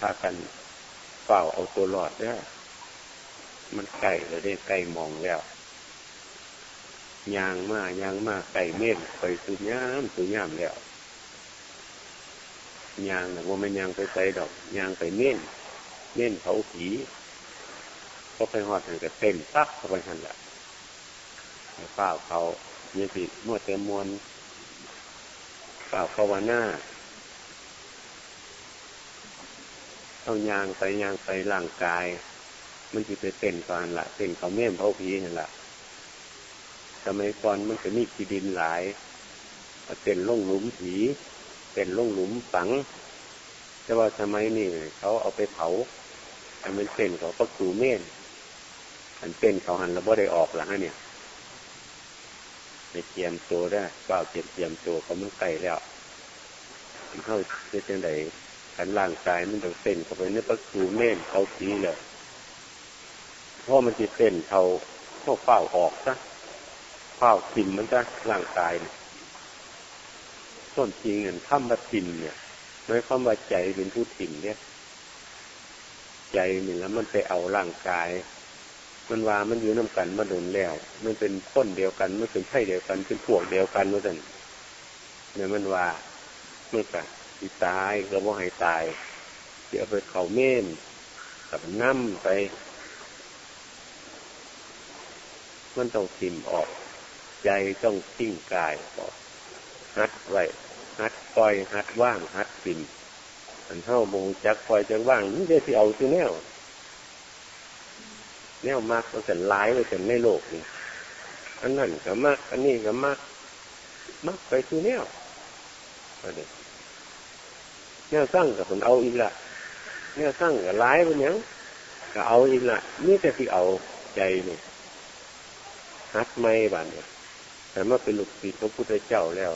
พากันเฝ้าเอาตัวรอดเนี่ยมันไก่เลยได้ไก่มองแล้วยางมากยางมากไก่เม่นไปสุดย่ามสุดย่ามแล้วยางนะว่ามันยางไปใส่ดอกยางไปเม่นเม่นเผาผีก็ไปหอดถึงกับเต็มซักเข้าไปหันละเฝ้าเขาเยี่สิมั่วเต็มมวลเฝ้าภาวนา เอายางไปยางไปร่างกาย มันจะไปเต้นก่อนละเต้นเขาเม่นเผาผีนั่นละสมัยก่อนมันจะมีขีดินหลายเต้นล่องหลุมผีเต้นล่องหลุมฝัง แต่ว่าสมัยนี้เขาเอาไปเผาอันเป็นเต้นเขาก็สูเม่นอันเต้นเขาหันแล้วบ่ได้ออกหลังเนี่ยไปเตรียมตัวได้เปล่าเตรียมเตรียมตัวเขามันไกลแล้วเข้าเป็นจังได ขันร่างกายมันต้องเต้นเข้าไปในประตูเม่นเขาทีเลยเพราะมันจะเต้นเขาเข้าเฝ้าออกซะเฝ้าทิมมันจะร่างกายเนี่ยต้นจริงเนี่ยถ้ำมมาทิมเนี่ยไม่ความว่าใจเป็นผู้ทิ่มเนี่ย ใจนี่แล้วมันไปเอาร่างกาย มันว่ามันอยู่น้ากันมาโดนแล้ว มันเป็นต้นเดียวกันมันเป็นไข่เดียวกันเป็นพวกเดียวกันเมื่อสันเนี่ยมันว่าเมื่อกัน ตายก็ว่าให้ตายเดี๋ยวไปเข่าเม่นกับน้ำไป มันต้องทิมออก ใจต้องทิ้งกายออกหัดไว้หัดปล่อยหัดว่างหัดปิ่นอันเท่ามงจักปล่อยจักว่างนี่ได้ที่เอาตัวแนวแนวมากมันจะร้ายไปถึงในโลกนี่อันนั้นก็มาก อันนี้ก็มากมากไปตัวแนวอันนี้ แนวสร้างกับคนเอาอีกละแนวสร้างกับร้ายไปเนี้ยก็เอาอีกละนี่แต่ที่เอาใจนี่ฮัดไม่บานเนี่ยแต่เมื่อเป็นลูกศิษย์พระพุทธเจ้าแล้ว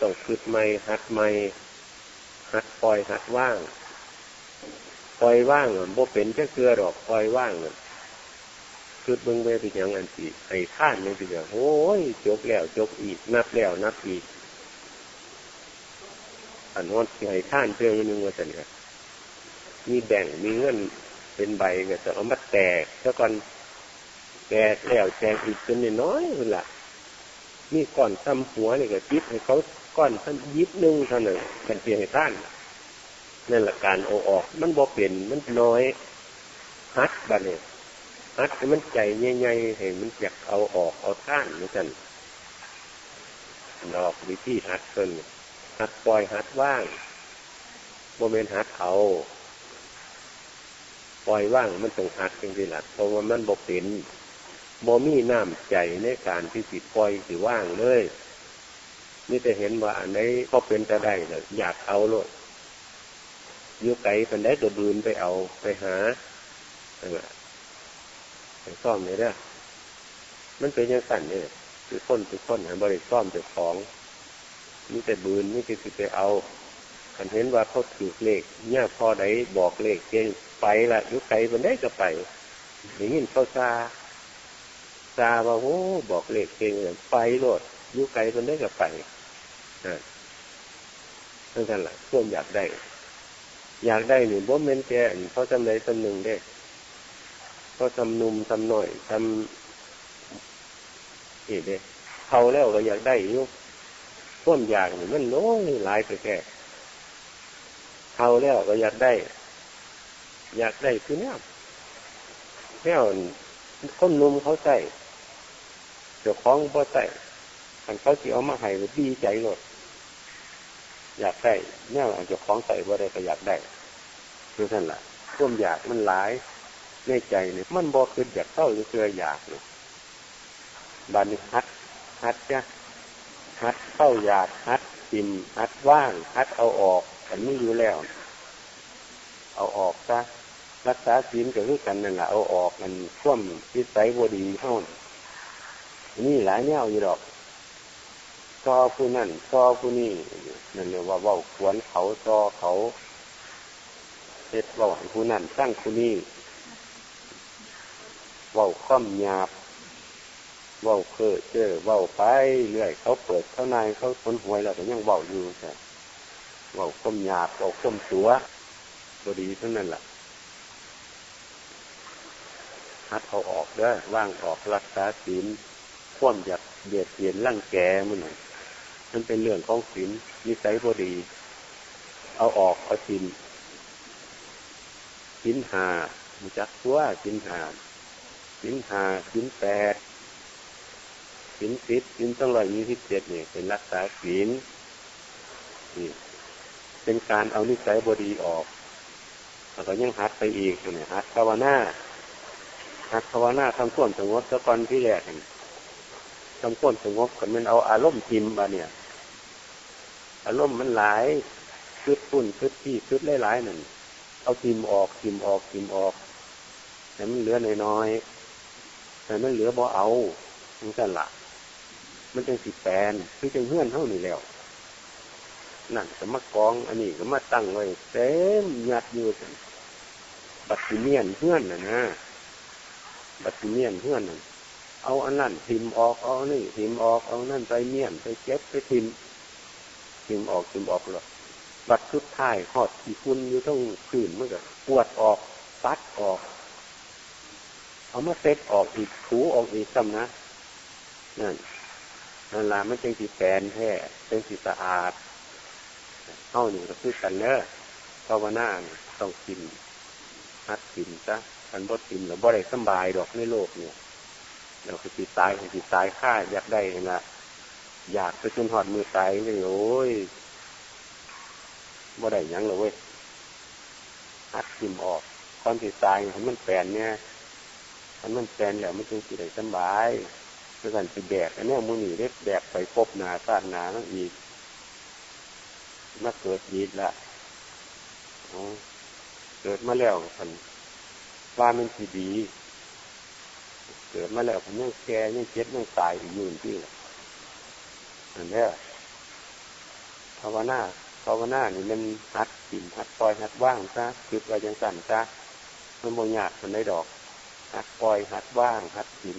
ต้องฝึกไม่หัดไม่หัดปล่อยหัดว่างปล่อยว่างโบเป็นแค่เกลือดอกปล่อยว่างคือเบิ้งไปเป็นอย่างอันสีไอ้ท่านนี่เป็นอย่างโอ้ยจกแล้วจกอีกนับแล้วนับอีก อันนั้นไอ้ท่านเพื่อนนึงว่าจะเนี่ยมีแบ่งมีเงินเป็นใบก็จะเอามาแตกแล้วก่อนแตกแล้วแตกอีกจนน้อยเวลามีก่อนซ้ำหัวนี่ก็ยิบให้เขาก้อนท่านยิบนึงเท่านั้นกันเพียงให้ท่านนั่นแหละการโอออก มันบ่เปลี่ยนมันน้อยฮัดบันเนี่ยฮัดมันใจใหญ่ๆเห็นมันอยากเอาออกเอาท่านเหมือนกันดอกวิธีฮัดเพิ่น ฮัดปล่อยฮัดว่างโมเมนต์ฮัดเอาปล่อยว่างมันต้องฮัดจริงๆล่ะเพราะว่ามันบ่เป็นบ่มีน้ำใจในการที่สิปล่อยสิว่างเลยนี่จะเห็นว่าอันไหนก็เป็นจะได้เลยอยากเอาโลดยุไก่เป็นได้ตัวบืนไปเอาไปหาไปซ่อมเลยเด้อมันเป็นยังสั่นเนี่ยคือคนคือคนหาบริซ่อมเจ้าของ นี่แต่บืนนี่คือไปเอาคันเห็นว่าเขาถือเลขเนี่ยพอได้บอกเลขเก่งไปละยุไก่เป็นได้ก็ไปอย่างนี้เขาซาซาว่าโอ้บอกเลขเก่งไปโลดยุไก่เป็นได้ก็ไปนั่นแหละพวกอยากได้ อยากได้หนึ่งบ่เมนแกเขาจำเลยตำหนึ่งได้เขาทำนุ่มทำหน่อยทำเอ๋เด้เขาแล้วก็อยากได้ยุ พวกอยากนึ่งมันน้อยหลายไปแก่เขาแล้วก็อยากได้ อยากได้คือเนี่ยแค่คนนุ่มเขาใส่เจ้าของบ่ใส่อันเขาที่เอามาให้ดีใจหมดอยากได้เนี่ยอาจจะคล้องใส่ว่าได้ก็อยากได้คือท่านล่ะร่มอยากมันหลายในใจเนี่ยมันบอกคืออยากเข้าหรือเคืออยากเนี่ยบานิฮัดฮัดจ้ะ ฮัดเข้าอยากฮัดกินฮัดว่างฮัดเอาออกอันนี้อยู่แล้ว เอาออกซะรักษาศีลกับคือกันนั่นแหละเอาออกมันท่วมพิสัยบดีเท่านี่หลายแนวอยู่ดอกซอผู้นั่นซอผู้นี่นั่นเรียกว่าว่าขวนเขาซอเขาเฮ็ดว่าผู้นั่นสร้างผู้นี่ว่าข้อมหยาบ ว่าเพื่อเจอว่าไปเรื่อยเขาเปิดเขาในเขาคนหวยแล้วแต่ยังว่าอยู่ใช่ว่าข้มหยาบว่าข้มตัวบดีเทั้งนั้นแหละฮัดเอาออกเด้ว่างออกรักษาศีลคว่ำอยากเบียดเบียนร่างแกมันมันเป็นเรื่องของศีลนิสัยบดี เอาออกเอาศีลศีลหามุจักตัวศีลหาศีลหาศีลแปด ศีลสิบศีลต้องร้อยยี่สิบเจ็ดเนี่ยเป็นรักษาศีลนี่เป็นการเอานิสัยบดีออกแล้วก็ยังหัดไปอีกเนี่ยหัดภาวนาหัดภาวนาทำข้อมสงบตะกอนที่แรกทำข้อมสงบกันมันเอาอารมณ์ทิมมาเนี่ย อารมณ์มันหลายชุดปุ่นชุดที่ชุดหลายๆนั่นเอาทิมออกทิมออกทิมออกแต่มันเหลือน้อยๆแต่มันเหลือบ่เอามันจะหละ มันจังสิแปนคือจังเฮื่อนเท่านี้แล้วนั่นก็มากอง อันนี้ก็มาตั้งไว้เต็มยัดอยู่บัตรเมียนเพื่อนนะนะบัตรเมียนเพื่อนน่ะเอาอันนั้นทิมออกเอานี่ทิมออกเอานั่นไปเมียนไปเก็บไปทิมทิมออกทิมออกหรอบัตรสุดท้ายหอดที่คุณอยู่ต้องขื่นเมันก็ปวดออกปัดออก เอามาเซ็ตออกอีกถูออกอีกซ้ำนะนั่น นั่นละมันจึงสีแปนแท้เป็นสีสะอาดเข้าหนึ่งก็คือกันเนอะภาวนาต้องกินฮัดกินซะกันบดกินหรือบ่ได้สบายดอกในโลกเนี่ยเราคือติดตายคือติดตายค่าอยากได้นะอยากไปจนหอดมือตายเลยโอ้ยบ่ได้ยังเลยเว้ยฮัดกินออกความติดตายให้มันแปลนเนี่ยมันมันแปลนแล้วมันจึงสิได้สบาย เพื่อกันสิแบกอันนี้มือหนีเล็กแบกไปพบนาซาดนาแล้วอีกมาเกิดยีดละเกิดมาแล้วพันว่ามันสีดี เกิดมาแล้วผมยังแก่ยังเจ็บยังตายอยู่ที่ละอันนี้ภาวนาภาวนานี่มันหัดกินหัดปล่อยหัดว่างซะคิดว่ายังสั่นซะมันโมยากมันได้ดอก หัดปล่อยหัดว่าง หัดกิน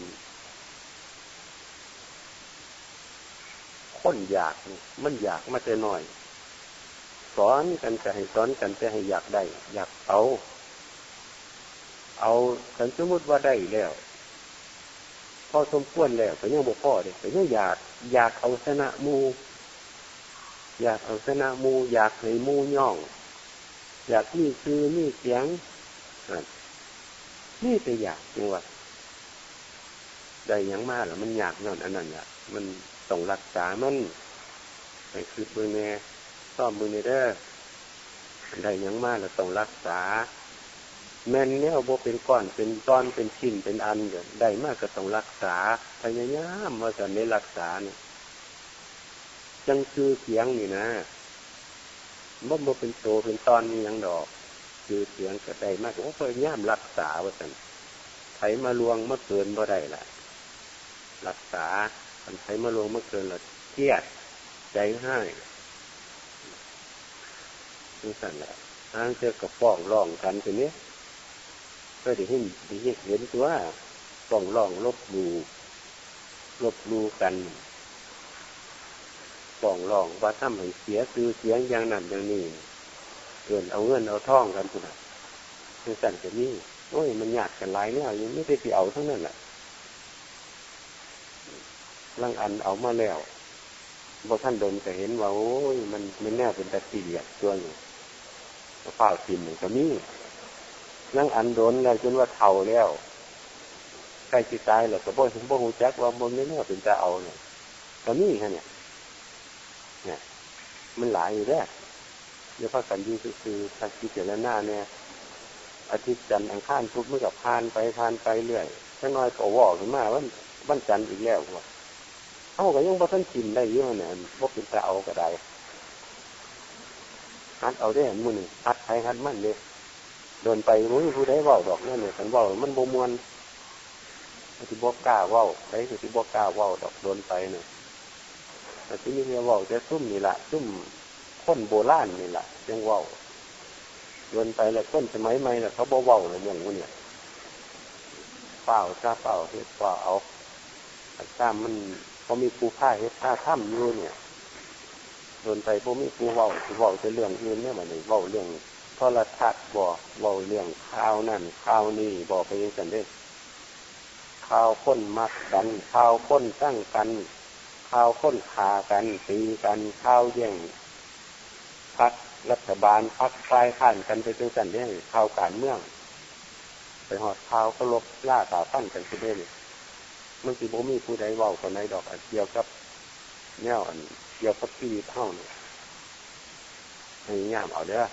คนอยากมันอยากมาแต่น้อย สอนกันจะให้สอนกันจะให้อยากได้ อยากเอา เอาฉันสมมติว่าได้แล้วพอสมควรแล้วแต่ยังบกพ่อเด็กแต่ยังอยาก อยากเอาชนะมู อยากเอาชนะมู อยากให้มูย่อง อยากนี่คือนี่เสียงนี่ไปอยากจังวะได้ยังมากหรอมันอยากนั่นอันนั้นอะมัน ต้องรักษามันไปคือเบอร์แน่ซ่อมมือในเด้อได้ยังมากเราต้องรักษา แม่นเนี่ยโบเป็นก้อนเป็นตอนเป็นชิ้นเป็นอันเดี๋ยได้มากก็ต้องรักษาพยายามมาจะในรักษาเนี่ยจังคือเสียงนี่นะบ่บ่เป็นโตเป็นตอนนี่ยังดอก คือเสียงก็ได้มากก็พยายามรักษาว่าสันไถมาลวงเมื่อเกินบ่ได้ละรักษา คันไถมาลงเมื่อเกินละเครียดใจให้นี่สั่นแหละทางเจอกับฟ้องร้องกันทีนี้ก็ได้เห็นได้เห็นตัวฟ้องร้องลบดูลบดูกันฟ้องร้องว่าทำให้เสียซื้อเสียงอย่างนั้นอย่างนี้เกินเอาเงินเอาท่องกันคุณนี่สั่นจะนี่โอ้ยมันยากกันหลายเนี่ยยังไม่ได้ไปเอาทั้งนั้นแหละ ลังอันเอามาแล้วพอท่านโดนก็เห็นว่าโอ้ยมันมันแน่เป็นตะตีเดียดตัวอยู่เฝ้าทิมหนึ่งก็มีนั่งอันโดนแล้วจนว่าเท่าแล้วใกล้จิตตายแล้วก็บ่ถึงบ่หูจักว่าบนนี้เนี่ยเป็นจะเอาเนี่ยก็มีแค่เนี่ยเนี่ย มันหลายอยู่แล้วเดี๋ยวพระกันยูคือทางกิจแล้วหน้าเนี่ยอาทิตย์จันทร์อังคารพุธเมื่อกับพานไปพานไปเรื่อยถ้าน้อยก็วอกขึ้นมาว่าวันจันทร์อีกแล้วว่า เอาก็ยังบ่ท่านกินได้เยอะเนี่ยพวกเป็นตาเอาก็ได้ฮัดเอาได้เห็นมือหนึ่งฮัดใครฮัดมันเลยเดินไปมุ้ยผู้ใดว่าดอกนั่นเนี่ยฉันว่ามันโบมวนที่บอกกล้าว่าใครที่บอกกล้าว่าดอกโดนไปเนี่ยแต่ที่นี่เนี่ยว่าจะซุ่มนี่แหละซุ่มคนโบราณนี่แหละยังว่าโดนไปแล้วต้นสมัยใหม่เนี่ยเขาบ่ว่าเลยอย่างนี้เนี่ยเปล่าซาเปล่าเฮ็ดเปล่าเอาถ้ามัน พอมีปูผ้าเฮ็ดผ้าถ้ำอยู่เนี่ยโดนไปพวกมีปูเว้าปูเว้าจะเรื่องอื่นเนี่ยมันเว้าเรื่องโทรทัศน์บอกบอกเรื่องข่าวนั่นข่าวนี่บอกไปยังกันเด้ข่าวค้นมักกันข่าวค้นสร้งกันข่าวค้นขากันตีกันข่าวแย่งพักรัฐบาลพักคลายขันกันไปจนกันเนี่ยข่าวการเมือง ไปหอดข่าวก็ลบล่าตาตั้นกันไปเรื่อย มันสิบ่มีผู้ใดเว้าคนใดดอกเกี่ยวกับ แนวอันเกี่ยวกับชีวิตเท่าเนี่ยพยายามเอาเด้อ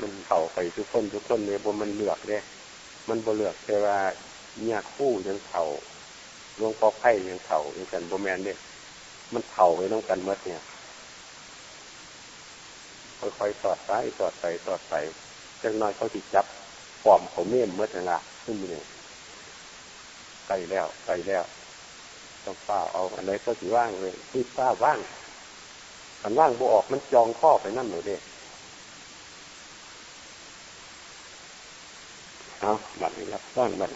มันเข่าไปทุกคนทุกคนเนี่ยบนมันเลือกเนี่ยมันบ่เลือกแต่ว่าเนี่ยคู่ยังเข่าลวงปอไข่ยังเข่ายังกันโบแมนเนี่ยมันเข่าไปต้องกันเมื่อเนี่ยค่อยๆสอดไปสอดไปสอดไปจังน้อยเขาติดจับปอมเขาเมี่ยมเมื่อไหร่ขึ้นมาเนี่ย ใกล้แล้วใกล้แล้วต้องฝ้าเอาอันไหนก็สีว่างเลยที่ฝ้าว่างอันว่างบวออกมันจองข้อไปนั่นหนูเด้เอาบัดนี้รับว่างบัตร